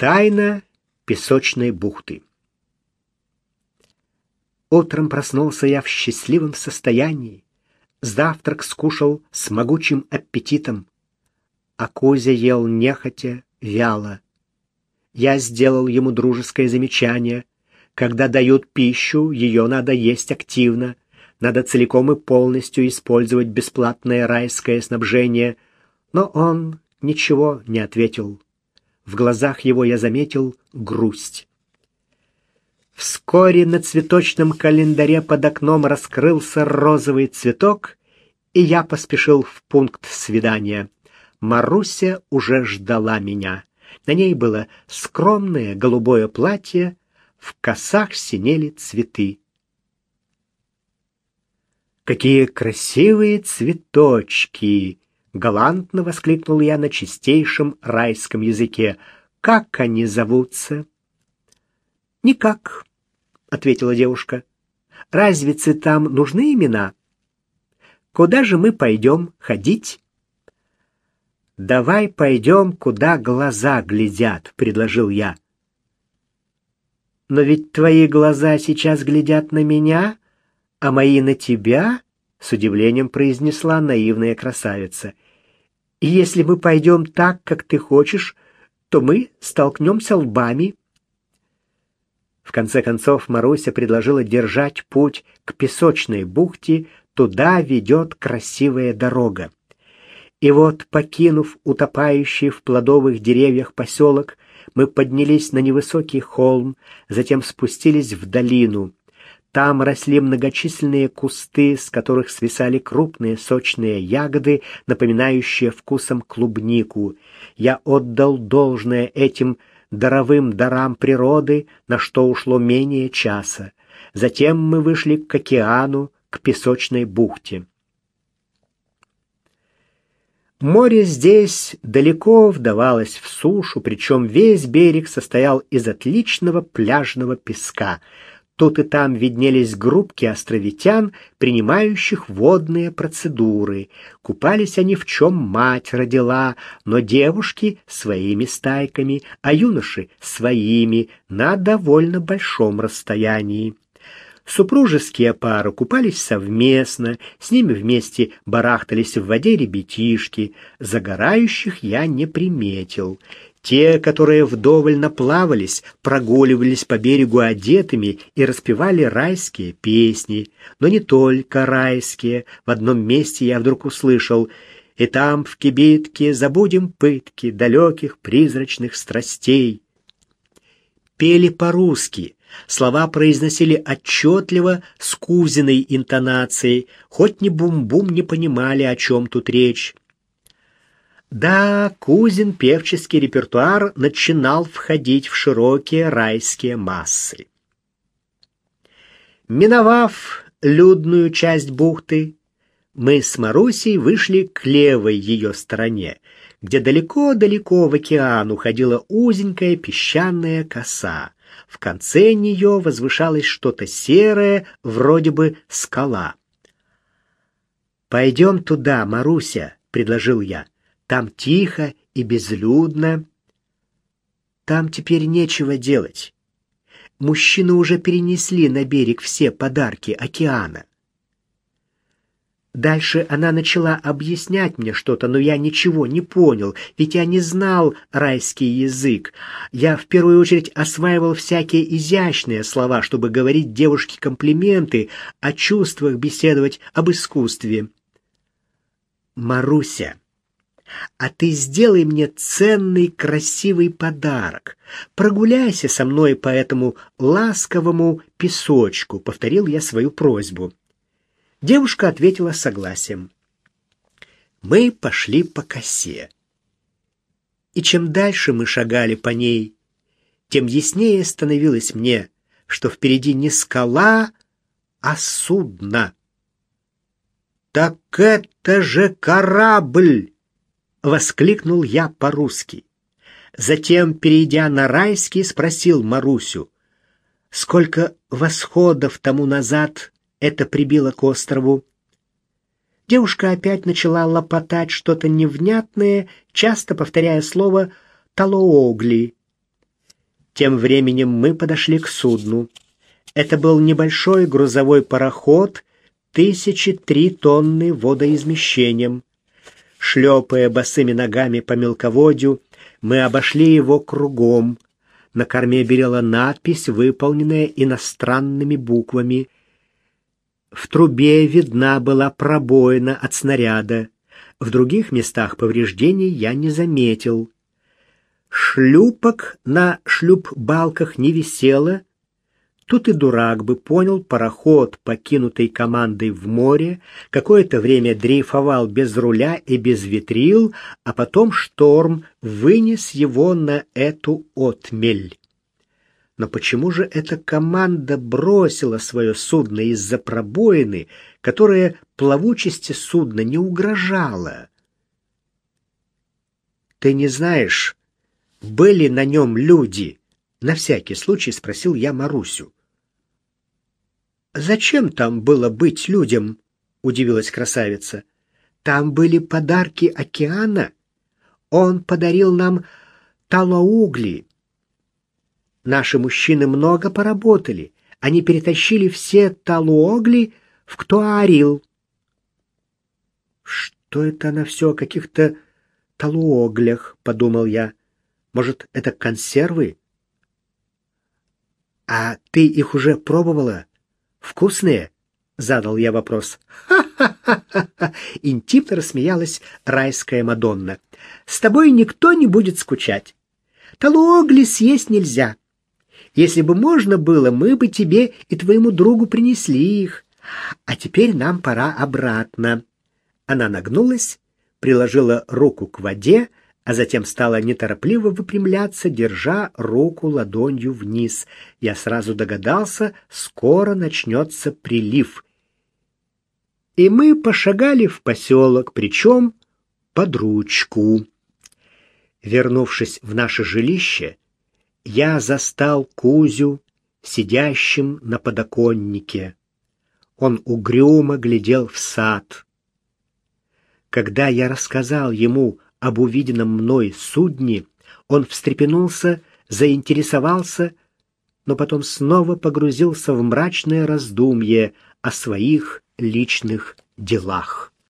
Тайна песочной бухты. Утром проснулся я в счастливом состоянии. Завтрак скушал с могучим аппетитом, а Кузя ел нехотя, вяло. Я сделал ему дружеское замечание. Когда дают пищу, ее надо есть активно. Надо целиком и полностью использовать бесплатное райское снабжение. Но он ничего не ответил. В глазах его я заметил грусть. Вскоре на цветочном календаре под окном раскрылся розовый цветок, и я поспешил в пункт свидания. Маруся уже ждала меня. На ней было скромное голубое платье, в косах синели цветы. «Какие красивые цветочки!» — галантно воскликнул я на чистейшем райском языке. «Как они зовутся?» «Никак», — ответила девушка. «Разве цветам нужны имена? Куда же мы пойдем ходить?» «Давай пойдем, куда глаза глядят», — предложил я. «Но ведь твои глаза сейчас глядят на меня, а мои на тебя», — с удивлением произнесла наивная красавица. «И если мы пойдем так, как ты хочешь, то мы столкнемся лбами». В конце концов Маруся предложила держать путь к песочной бухте, туда ведет красивая дорога. И вот, покинув утопающий в плодовых деревьях поселок, мы поднялись на невысокий холм, затем спустились в долину. Там росли многочисленные кусты, с которых свисали крупные сочные ягоды, напоминающие вкусом клубнику. Я отдал должное этим даровым дарам природы, на что ушло менее часа. Затем мы вышли к океану, к песочной бухте. Море здесь далеко вдавалось в сушу, причем весь берег состоял из отличного пляжного песка — Тут и там виднелись группки островитян, принимающих водные процедуры. Купались они в чем мать родила, но девушки своими стайками, а юноши своими на довольно большом расстоянии. Супружеские пары купались совместно, с ними вместе барахтались в воде ребятишки. Загорающих я не приметил. Те, которые вдоволь наплавались, прогуливались по берегу одетыми и распевали райские песни. Но не только райские. В одном месте я вдруг услышал «И там, в кибитке, забудем пытки далеких призрачных страстей». Пели по-русски, слова произносили отчетливо с кузиной интонацией, хоть ни бум-бум не понимали, о чем тут речь. Да, Кузин певческий репертуар начинал входить в широкие райские массы. Миновав людную часть бухты, мы с Марусей вышли к левой ее стороне, где далеко-далеко в океан уходила узенькая песчаная коса. В конце нее возвышалось что-то серое, вроде бы скала. «Пойдем туда, Маруся», — предложил я. Там тихо и безлюдно. Там теперь нечего делать. Мужчины уже перенесли на берег все подарки океана. Дальше она начала объяснять мне что-то, но я ничего не понял, ведь я не знал райский язык. Я в первую очередь осваивал всякие изящные слова, чтобы говорить девушке комплименты, о чувствах беседовать, об искусстве. Маруся, а ты сделай мне ценный, красивый подарок. Прогуляйся со мной по этому ласковому песочку, повторил я свою просьбу. Девушка ответила согласием. Мы пошли по косе. И чем дальше мы шагали по ней, тем яснее становилось мне, что впереди не скала, а судно. Так это же корабль! — воскликнул я по-русски. Затем, перейдя на райский, спросил Марусю, сколько восходов тому назад это прибило к острову. Девушка опять начала лопотать что-то невнятное, часто повторяя слово «талоогли». Тем временем мы подошли к судну. Это был небольшой грузовой пароход, тысячи три тонны водоизмещением. Шлепая босыми ногами по мелководью, мы обошли его кругом. На корме белела надпись, выполненная иностранными буквами. В трубе видна была пробоина от снаряда. В других местах повреждений я не заметил. Шлюпок на шлюп-балках не висело, Тут и дурак бы понял, пароход, покинутый командой в море, какое-то время дрейфовал без руля и без ветрил, а потом шторм вынес его на эту отмель. Но почему же эта команда бросила свое судно из-за пробоины, которая плавучести судна не угрожала? Ты не знаешь, были на нем люди? На всякий случай спросил я Марусю. Зачем там было быть людям? удивилась красавица. Там были подарки океана. Он подарил нам талоугли. Наши мужчины много поработали. Они перетащили все талуогли в Ктуарил. Что это она все о каких-то талуоглях, подумал я. Может, это консервы? А ты их уже пробовала? Вкусные? Задал я вопрос. Ха-ха-ха! Интимно рассмеялась райская Мадонна. С тобой никто не будет скучать. Талуогли съесть нельзя. Если бы можно было, мы бы тебе и твоему другу принесли их. А теперь нам пора обратно. Она нагнулась, приложила руку к воде, а затем стала неторопливо выпрямляться, держа руку ладонью вниз. Я сразу догадался, скоро начнется прилив. И мы пошагали в поселок, причем под ручку. Вернувшись в наше жилище, я застал Кузю сидящим на подоконнике. Он угрюмо глядел в сад. Когда я рассказал ему об увиденном мной судне, он встрепенулся, заинтересовался, но потом снова погрузился в мрачное раздумье о своих личных делах.